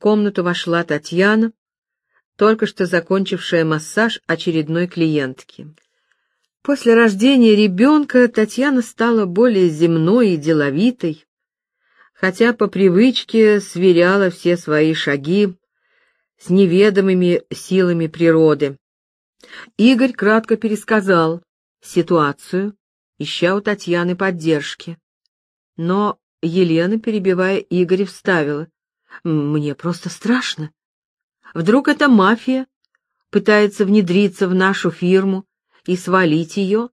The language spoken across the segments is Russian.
комнату вошла Татьяна, только что закончившая массаж очередной клиентки. После рождения ребенка Татьяна стала более земной и деловитой, хотя по привычке сверяла все свои шаги с неведомыми силами природы. Игорь кратко пересказал ситуацию, ища у Татьяны поддержки. Но Елена, перебивая Игоря, вставила. «Мне просто страшно. Вдруг эта мафия пытается внедриться в нашу фирму и свалить ее,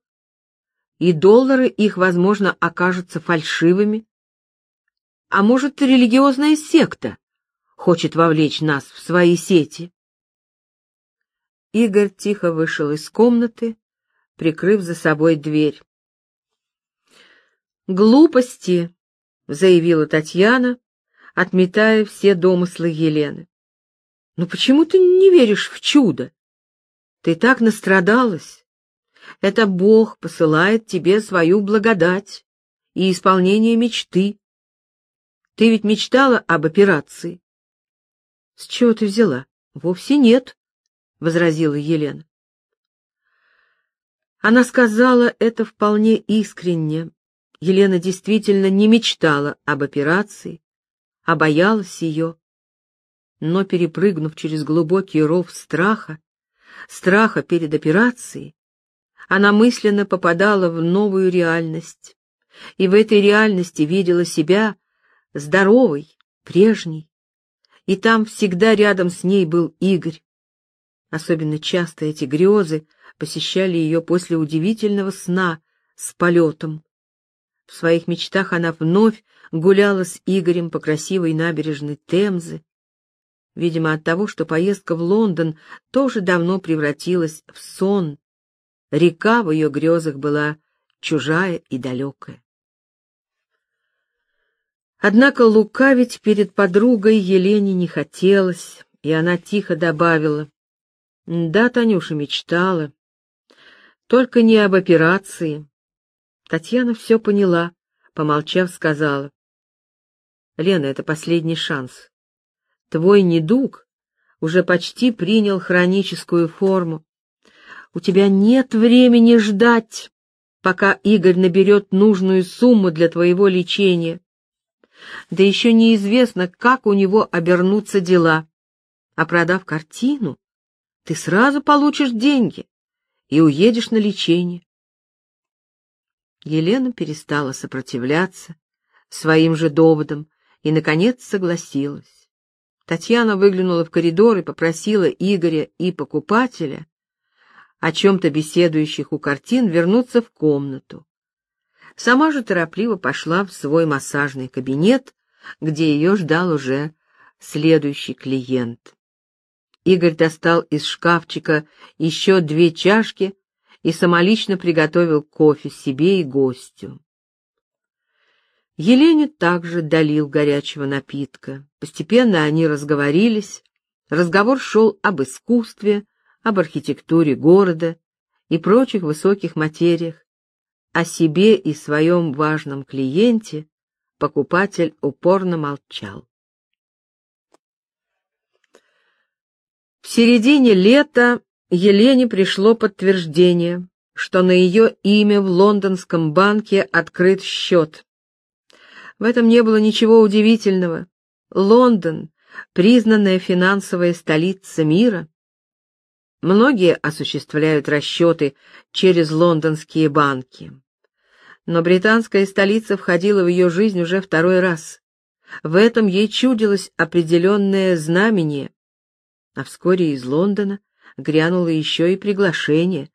и доллары их, возможно, окажутся фальшивыми. А может, религиозная секта хочет вовлечь нас в свои сети? Игорь тихо вышел из комнаты, прикрыв за собой дверь. «Глупости!» — заявила Татьяна, отметая все домыслы Елены. Но почему ты не веришь в чудо? Ты так настрадалась. Это Бог посылает тебе свою благодать и исполнение мечты. Ты ведь мечтала об операции. — С чего ты взяла? — Вовсе нет, — возразила Елена. Она сказала это вполне искренне. Елена действительно не мечтала об операции, а боялась ее но, перепрыгнув через глубокий ров страха, страха перед операцией, она мысленно попадала в новую реальность, и в этой реальности видела себя здоровой, прежней, и там всегда рядом с ней был Игорь. Особенно часто эти грезы посещали ее после удивительного сна с полетом. В своих мечтах она вновь гуляла с Игорем по красивой набережной Темзы, видимо, от того, что поездка в Лондон тоже давно превратилась в сон. Река в ее грезах была чужая и далекая. Однако лукавить перед подругой Елене не хотелось, и она тихо добавила. «Да, Танюша мечтала. Только не об операции». Татьяна все поняла, помолчав, сказала. «Лена, это последний шанс. Твой недуг уже почти принял хроническую форму. У тебя нет времени ждать, пока Игорь наберет нужную сумму для твоего лечения. Да еще неизвестно, как у него обернутся дела. А продав картину, ты сразу получишь деньги и уедешь на лечение. Елена перестала сопротивляться своим же доводам и, наконец, согласилась. Татьяна выглянула в коридор и попросила Игоря и покупателя, о чем-то беседующих у картин, вернуться в комнату. Сама же торопливо пошла в свой массажный кабинет, где ее ждал уже следующий клиент. Игорь достал из шкафчика еще две чашки и самолично приготовил кофе себе и гостю. Елене также долил горячего напитка. Постепенно они разговорились. Разговор шел об искусстве, об архитектуре города и прочих высоких материях. О себе и своем важном клиенте покупатель упорно молчал. В середине лета Елене пришло подтверждение, что на ее имя в лондонском банке открыт счет. В этом не было ничего удивительного. Лондон, признанная финансовая столица мира. Многие осуществляют расчеты через лондонские банки. Но британская столица входила в ее жизнь уже второй раз. В этом ей чудилось определенное знамение. А вскоре из Лондона грянуло еще и приглашение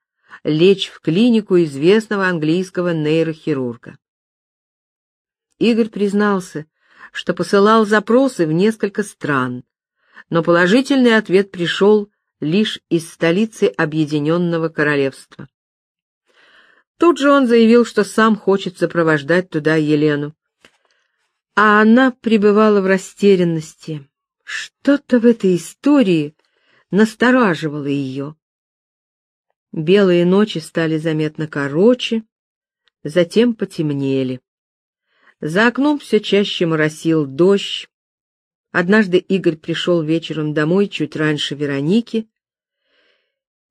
лечь в клинику известного английского нейрохирурга. Игорь признался, что посылал запросы в несколько стран, но положительный ответ пришел лишь из столицы Объединенного Королевства. Тут же он заявил, что сам хочет сопровождать туда Елену. А она пребывала в растерянности. Что-то в этой истории настораживало ее. Белые ночи стали заметно короче, затем потемнели. За окном все чаще моросил дождь. Однажды Игорь пришел вечером домой чуть раньше Вероники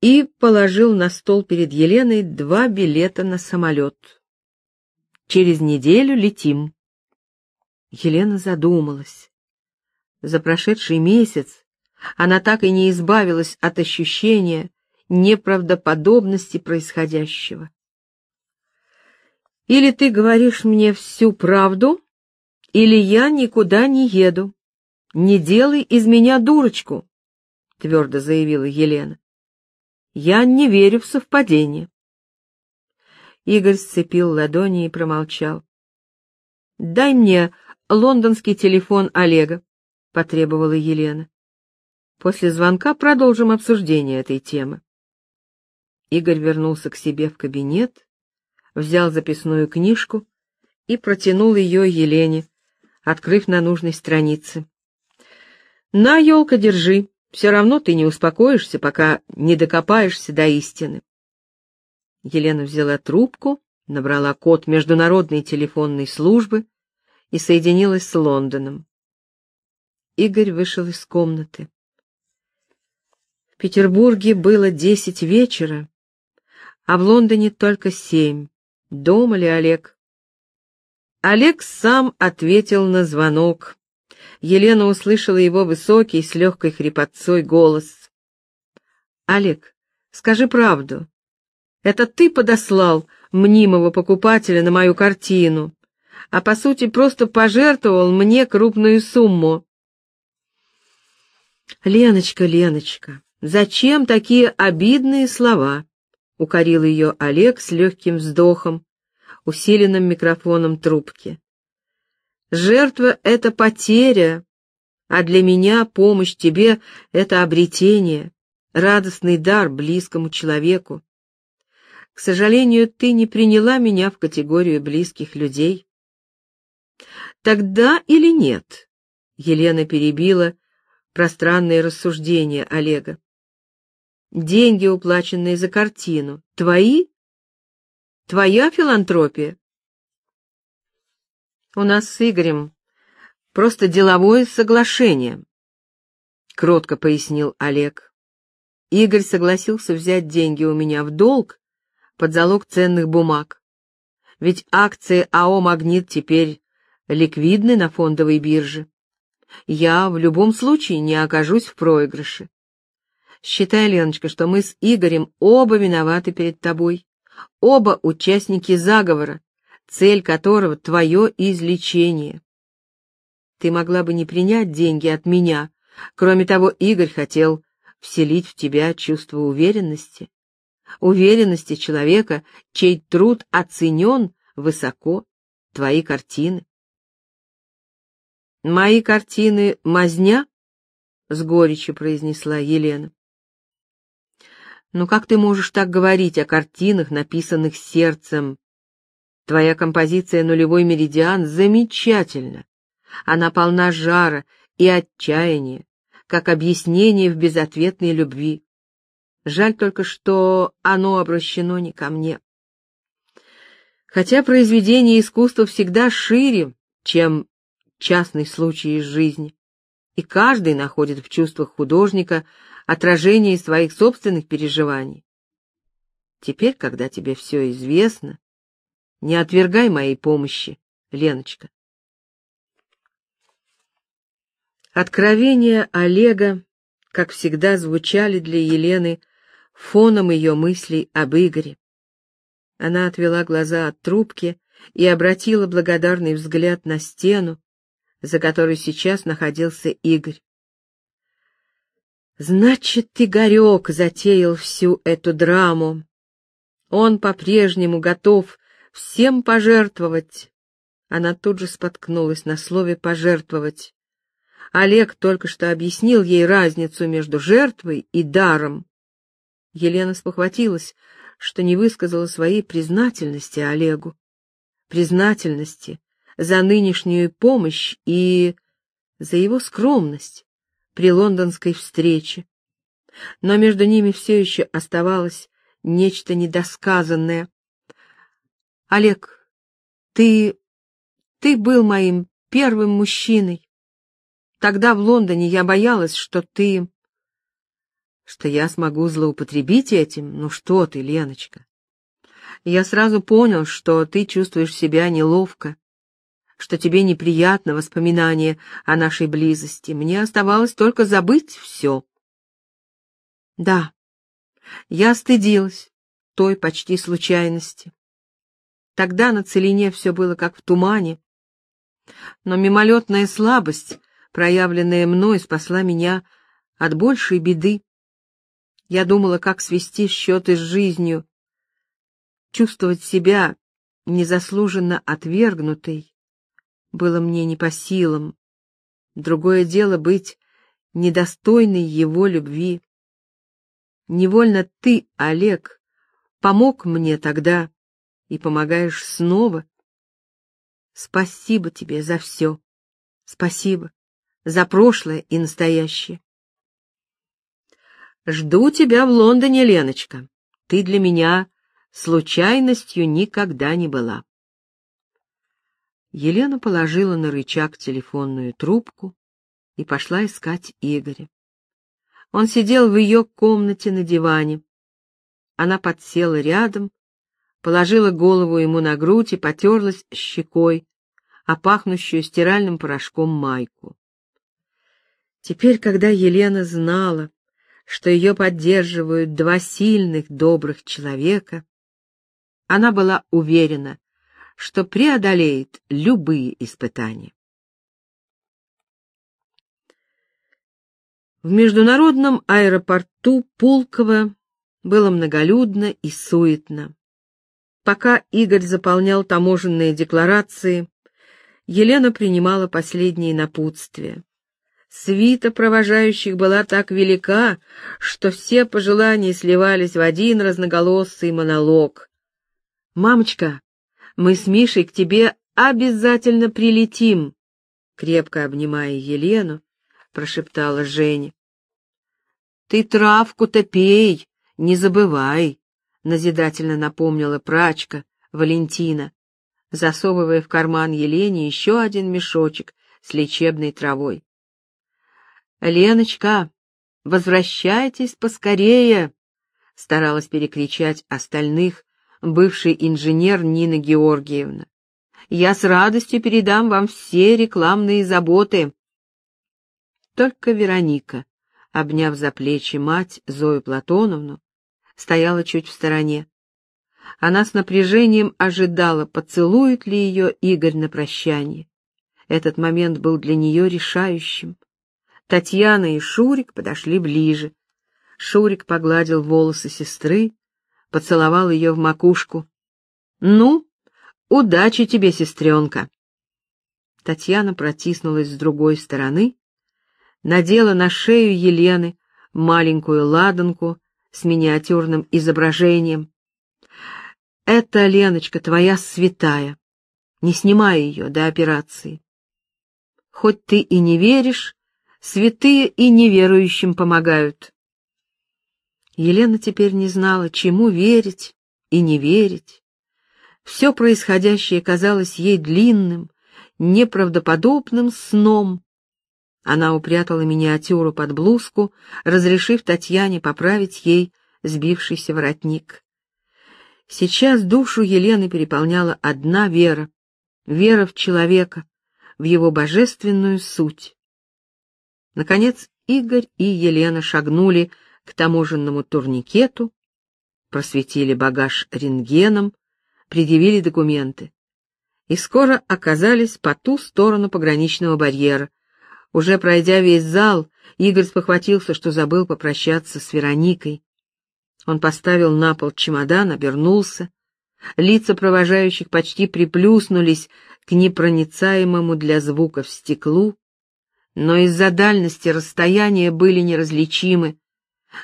и положил на стол перед Еленой два билета на самолет. Через неделю летим. Елена задумалась. За прошедший месяц она так и не избавилась от ощущения неправдоподобности происходящего. Или ты говоришь мне всю правду, или я никуда не еду. Не делай из меня дурочку, твердо заявила Елена. Я не верю в совпадение. Игорь сцепил ладони и промолчал. Дай мне лондонский телефон Олега, потребовала Елена. После звонка продолжим обсуждение этой темы. Игорь вернулся к себе в кабинет взял записную книжку и протянул ее Елене, открыв на нужной странице. «На, елка, держи, все равно ты не успокоишься, пока не докопаешься до истины». Елена взяла трубку, набрала код международной телефонной службы и соединилась с Лондоном. Игорь вышел из комнаты. Петербурге было десять вечера, а в Лондоне только семь. Дома ли Олег? Олег сам ответил на звонок. Елена услышала его высокий с легкой хрипотцой голос. «Олег, скажи правду. Это ты подослал мнимого покупателя на мою картину, а по сути просто пожертвовал мне крупную сумму». «Леночка, Леночка, зачем такие обидные слова?» — укорил ее Олег с легким вздохом, усиленным микрофоном трубки. «Жертва — это потеря, а для меня помощь тебе — это обретение, радостный дар близкому человеку. К сожалению, ты не приняла меня в категорию близких людей». «Тогда или нет?» — Елена перебила пространные рассуждения Олега. Деньги, уплаченные за картину, твои? Твоя филантропия? У нас с Игорем просто деловое соглашение, кротко пояснил Олег. Игорь согласился взять деньги у меня в долг под залог ценных бумаг. Ведь акции АО «Магнит» теперь ликвидны на фондовой бирже. Я в любом случае не окажусь в проигрыше. Считай, Леночка, что мы с Игорем оба виноваты перед тобой. Оба участники заговора, цель которого — твое излечение. Ты могла бы не принять деньги от меня. Кроме того, Игорь хотел вселить в тебя чувство уверенности. Уверенности человека, чей труд оценен высоко, твои картины. «Мои картины — мазня?» — с горечью произнесла Елена. Ну как ты можешь так говорить о картинах, написанных сердцем? Твоя композиция «Нулевой меридиан» замечательна. Она полна жара и отчаяния, как объяснение в безответной любви. Жаль только, что оно обращено не ко мне. Хотя произведение искусства всегда шире, чем частный случай из жизни, и каждый находит в чувствах художника отражение своих собственных переживаний. Теперь, когда тебе все известно, не отвергай моей помощи, Леночка. Откровения Олега, как всегда, звучали для Елены фоном ее мыслей об Игоре. Она отвела глаза от трубки и обратила благодарный взгляд на стену, за которой сейчас находился Игорь. Значит, Игорек затеял всю эту драму. Он по-прежнему готов всем пожертвовать. Она тут же споткнулась на слове «пожертвовать». Олег только что объяснил ей разницу между жертвой и даром. Елена спохватилась, что не высказала своей признательности Олегу. Признательности за нынешнюю помощь и за его скромность при лондонской встрече. Но между ними все еще оставалось нечто недосказанное. «Олег, ты... ты был моим первым мужчиной. Тогда в Лондоне я боялась, что ты... Что я смогу злоупотребить этим? Ну что ты, Леночка? Я сразу понял, что ты чувствуешь себя неловко, что тебе неприятно воспоминание о нашей близости. Мне оставалось только забыть все. Да, я стыдилась той почти случайности. Тогда на целине все было как в тумане, но мимолетная слабость, проявленная мной, спасла меня от большей беды. Я думала, как свести счеты с жизнью, чувствовать себя незаслуженно отвергнутой, было мне не по силам. Другое дело быть недостойной его любви. Невольно ты, Олег, помог мне тогда и помогаешь снова. Спасибо тебе за все. Спасибо за прошлое и настоящее. Жду тебя в Лондоне, Леночка. Ты для меня случайностью никогда не была. Елена положила на рычаг телефонную трубку и пошла искать Игоря. Он сидел в ее комнате на диване. Она подсела рядом, положила голову ему на грудь и потерлась щекой, а пахнущую стиральным порошком майку. Теперь, когда Елена знала, что ее поддерживают два сильных, добрых человека, она была уверена, что преодолеет любые испытания. В международном аэропорту Пулково было многолюдно и суетно. Пока Игорь заполнял таможенные декларации, Елена принимала последние напутствия. Свита провожающих была так велика, что все пожелания сливались в один разноголосый монолог. «Мамочка, мы с Мишей к тебе обязательно прилетим, крепко обнимая Елену, прошептала Женя. Ты травку-то пей, не забывай, назидательно напомнила прачка Валентина, засовывая в карман Елене еще один мешочек с лечебной травой. Леночка, возвращайтесь поскорее, старалась перекричать остальных, бывший инженер Нина Георгиевна. Я с радостью передам вам все рекламные заботы. Только Вероника, обняв за плечи мать Зою Платоновну, стояла чуть в стороне. Она с напряжением ожидала, поцелует ли ее Игорь на прощание. Этот момент был для нее решающим. Татьяна и Шурик подошли ближе. Шурик погладил волосы сестры, поцеловал ее в макушку. «Ну, удачи тебе, сестренка!» Татьяна протиснулась с другой стороны, надела на шею Елены маленькую ладанку с миниатюрным изображением. «Это, Леночка, твоя святая. Не снимай ее до операции. Хоть ты и не веришь, святые и неверующим помогают. Елена теперь не знала, чему верить и не верить. Все происходящее казалось ей длинным, неправдоподобным сном. Она упрятала миниатюру под блузку, разрешив Татьяне поправить ей сбившийся воротник. Сейчас душу Елены переполняла одна вера — вера в человека, в его божественную суть. Наконец Игорь и Елена шагнули к таможенному турникету, просветили багаж рентгеном, предъявили документы. И скоро оказались по ту сторону пограничного барьера. Уже пройдя весь зал, Игорь спохватился, что забыл попрощаться с Вероникой. Он поставил на пол чемодан, обернулся. Лица провожающих почти приплюснулись к непроницаемому для звуков стеклу, но из-за дальности расстояния были неразличимы,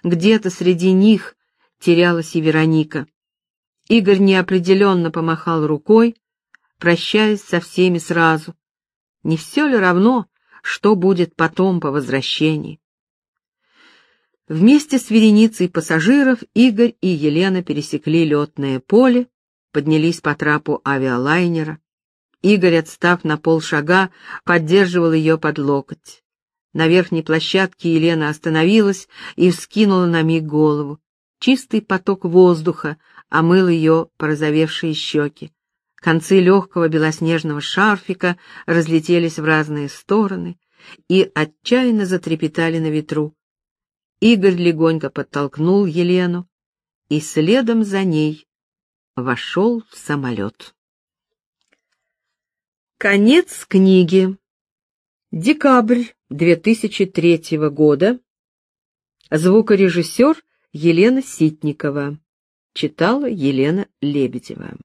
где-то среди них терялась и Вероника. Игорь неопределенно помахал рукой, прощаясь со всеми сразу. Не все ли равно, что будет потом по возвращении? Вместе с вереницей пассажиров Игорь и Елена пересекли летное поле, поднялись по трапу авиалайнера. Игорь, отстав на полшага, поддерживал ее под локоть. На верхней площадке Елена остановилась и вскинула на миг голову. Чистый поток воздуха омыл ее порозовевшие щеки. Концы легкого белоснежного шарфика разлетелись в разные стороны и отчаянно затрепетали на ветру. Игорь легонько подтолкнул Елену, и следом за ней вошел в самолет. Конец книги. Декабрь 2003 года. Звукорежиссер Елена Ситникова. Читала Елена Лебедева.